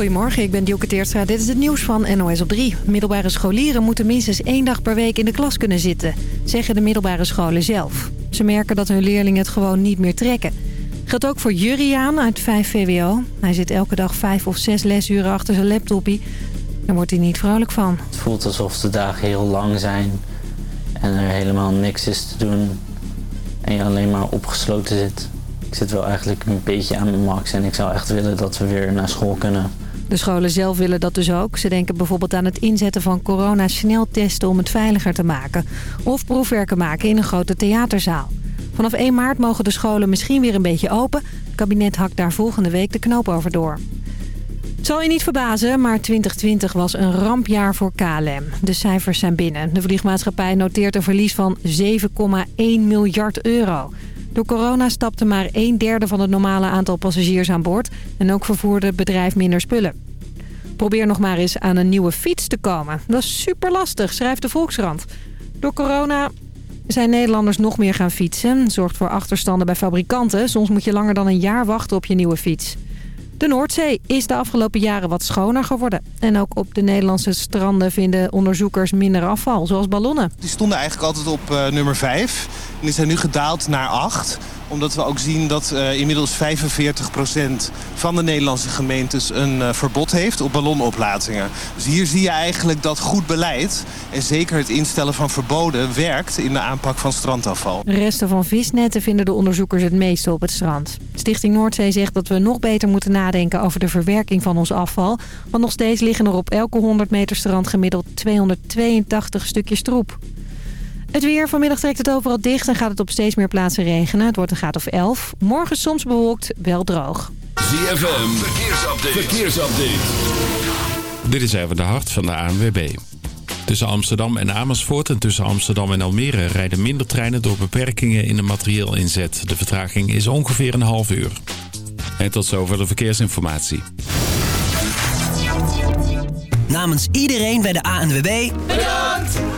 Goedemorgen, ik ben Dielke Teertstra. Dit is het nieuws van NOS op 3. Middelbare scholieren moeten minstens één dag per week in de klas kunnen zitten, zeggen de middelbare scholen zelf. Ze merken dat hun leerlingen het gewoon niet meer trekken. Geldt ook voor Juriaan uit 5 VWO. Hij zit elke dag vijf of zes lesuren achter zijn laptopie. Daar wordt hij niet vrolijk van. Het voelt alsof de dagen heel lang zijn en er helemaal niks is te doen. En je alleen maar opgesloten zit. Ik zit wel eigenlijk een beetje aan mijn max en ik zou echt willen dat we weer naar school kunnen. De scholen zelf willen dat dus ook. Ze denken bijvoorbeeld aan het inzetten van corona-sneltesten om het veiliger te maken. Of proefwerken maken in een grote theaterzaal. Vanaf 1 maart mogen de scholen misschien weer een beetje open. Het kabinet hakt daar volgende week de knoop over door. Het zal je niet verbazen, maar 2020 was een rampjaar voor KLM. De cijfers zijn binnen. De vliegmaatschappij noteert een verlies van 7,1 miljard euro. Door corona stapte maar een derde van het normale aantal passagiers aan boord... en ook vervoerde het bedrijf minder spullen. Probeer nog maar eens aan een nieuwe fiets te komen. Dat is super lastig, schrijft de Volkskrant. Door corona zijn Nederlanders nog meer gaan fietsen. Zorgt voor achterstanden bij fabrikanten. Soms moet je langer dan een jaar wachten op je nieuwe fiets. De Noordzee is de afgelopen jaren wat schoner geworden. En ook op de Nederlandse stranden vinden onderzoekers minder afval, zoals ballonnen. Die stonden eigenlijk altijd op uh, nummer 5. En die zijn nu gedaald naar 8 omdat we ook zien dat uh, inmiddels 45% van de Nederlandse gemeentes een uh, verbod heeft op ballonoplatingen. Dus hier zie je eigenlijk dat goed beleid en zeker het instellen van verboden werkt in de aanpak van strandafval. Resten van visnetten vinden de onderzoekers het meeste op het strand. Stichting Noordzee zegt dat we nog beter moeten nadenken over de verwerking van ons afval. Want nog steeds liggen er op elke 100 meter strand gemiddeld 282 stukjes troep. Het weer. Vanmiddag trekt het overal dicht en gaat het op steeds meer plaatsen regenen. Het wordt een graad of 11. Morgen soms bewolkt, wel droog. ZFM. Verkeersupdate. Verkeersupdate. Dit is even de hart van de ANWB. Tussen Amsterdam en Amersfoort en tussen Amsterdam en Almere rijden minder treinen door beperkingen in de materieel inzet. De vertraging is ongeveer een half uur. En tot zover de verkeersinformatie. Namens iedereen bij de ANWB... Bedankt!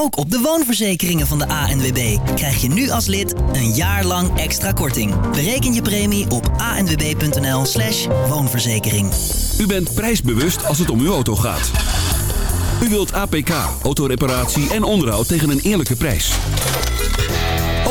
Ook op de woonverzekeringen van de ANWB krijg je nu als lid een jaar lang extra korting. Bereken je premie op anwb.nl slash woonverzekering. U bent prijsbewust als het om uw auto gaat. U wilt APK, autoreparatie en onderhoud tegen een eerlijke prijs.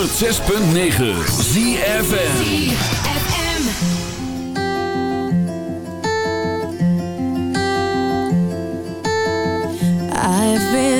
106.9 ZFN I've been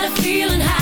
got a feeling high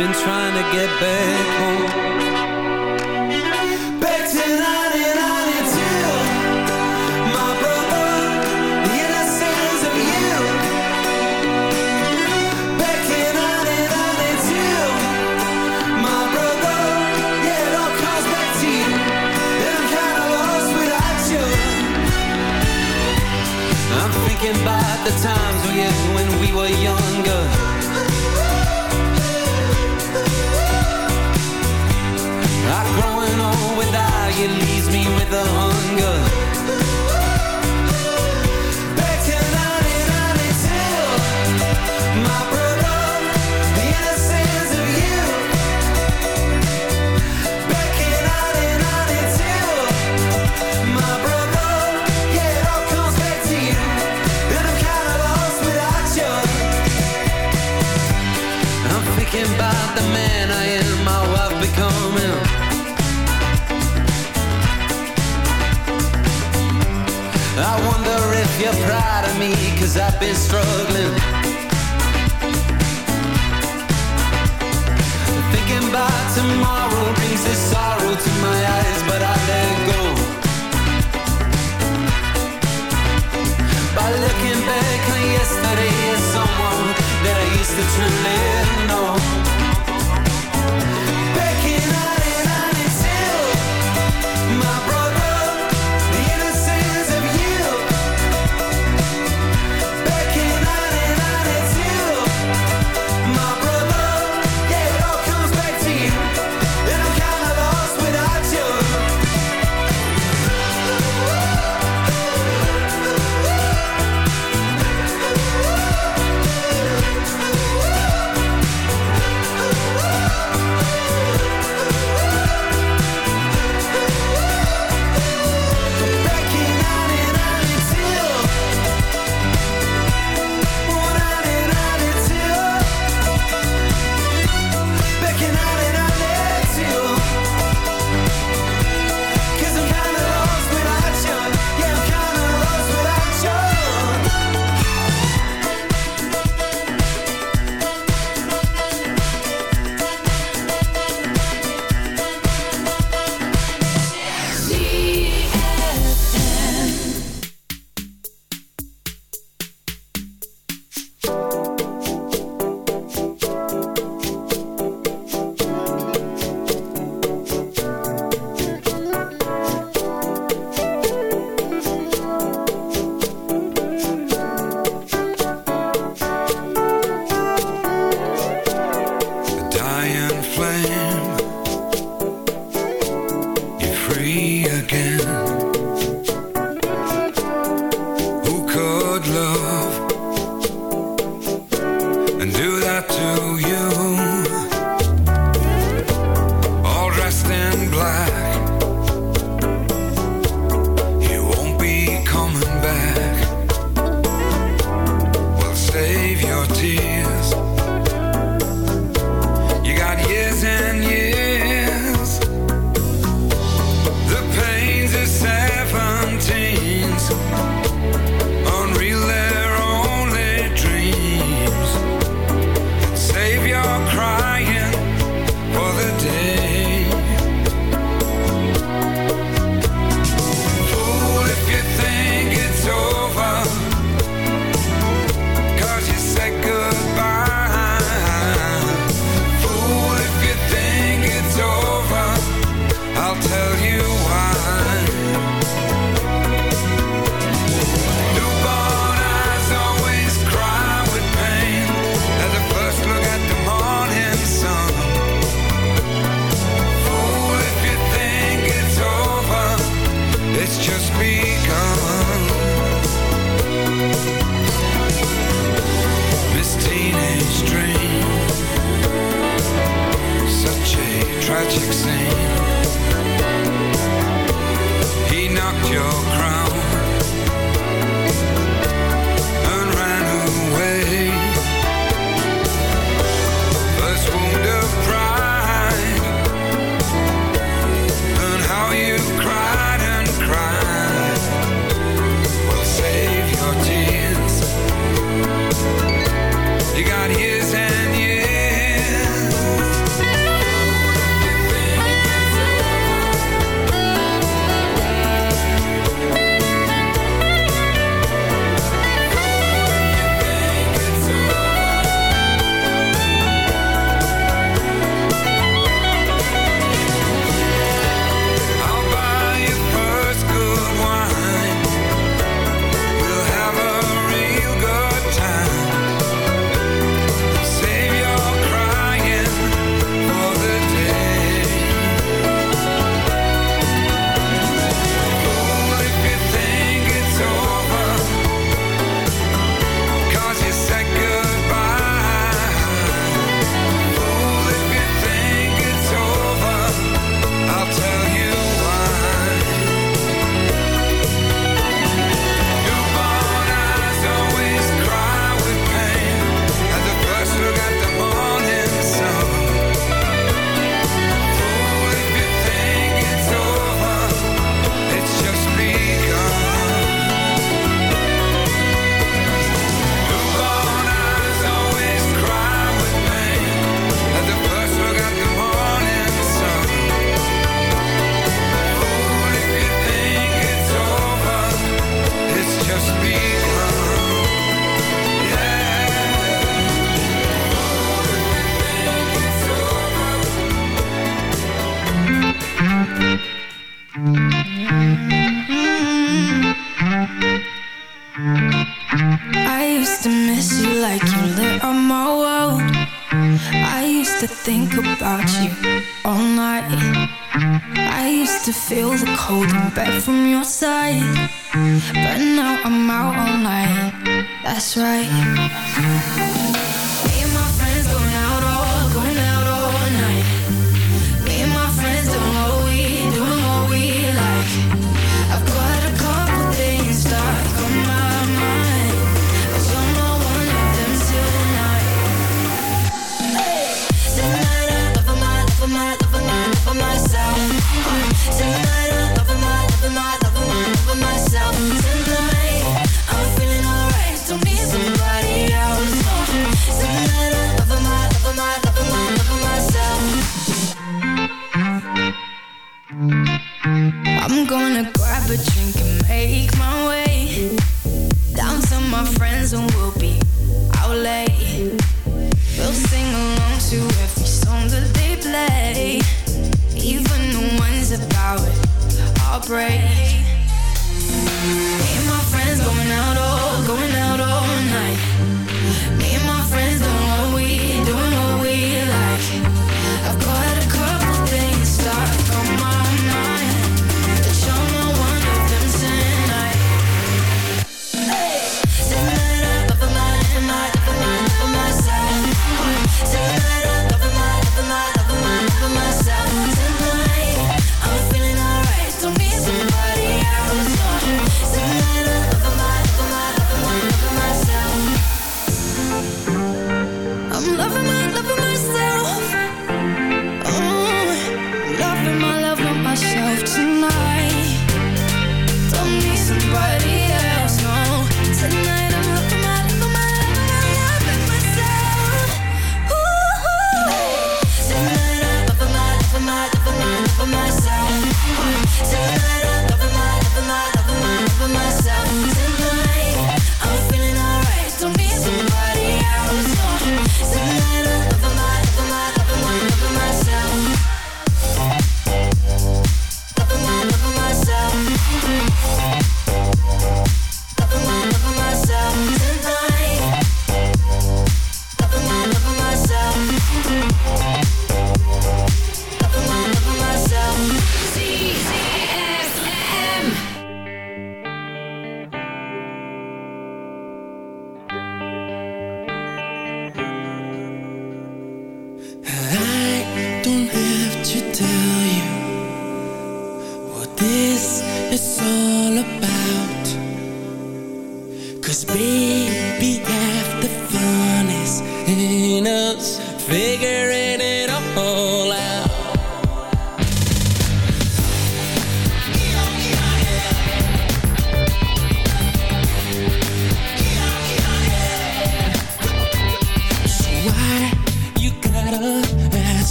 been trying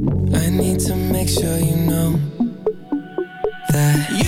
I need to make sure you know that you